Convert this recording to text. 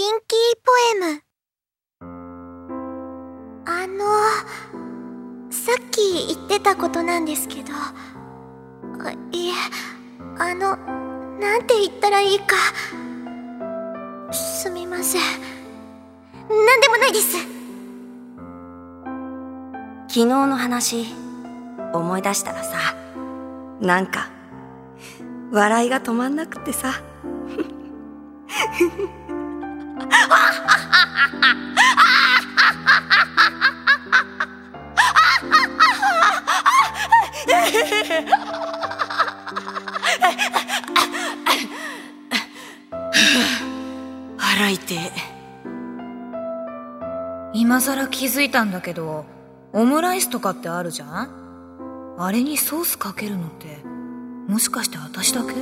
ピンキーポエム。あのさっき言ってたことなんですけどいえあのなんて言ったらいいかすみません。何でもないです。昨日の話思い出したらさなんか笑いが止まんなくってさ。腹痛え今さら気づいたんだけどオムライスとかってあるじゃん？あれにソースかけるのってもしかして私だけ？